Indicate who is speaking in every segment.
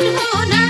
Speaker 1: Oh, no.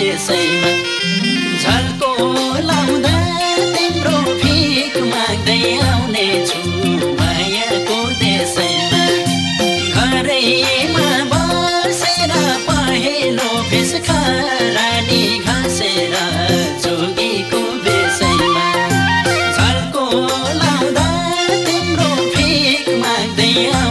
Speaker 1: त्यसैमा झल्को लाउँदा तिम्रो फिक माग्दै आउने छु मायाको देशैमा घरैमा बसेर पहेँलो फिस्का रानी घाँसेर जोगीको बेसैमा झल्को लाउँदा तिम्रो फिक माग्दै आउने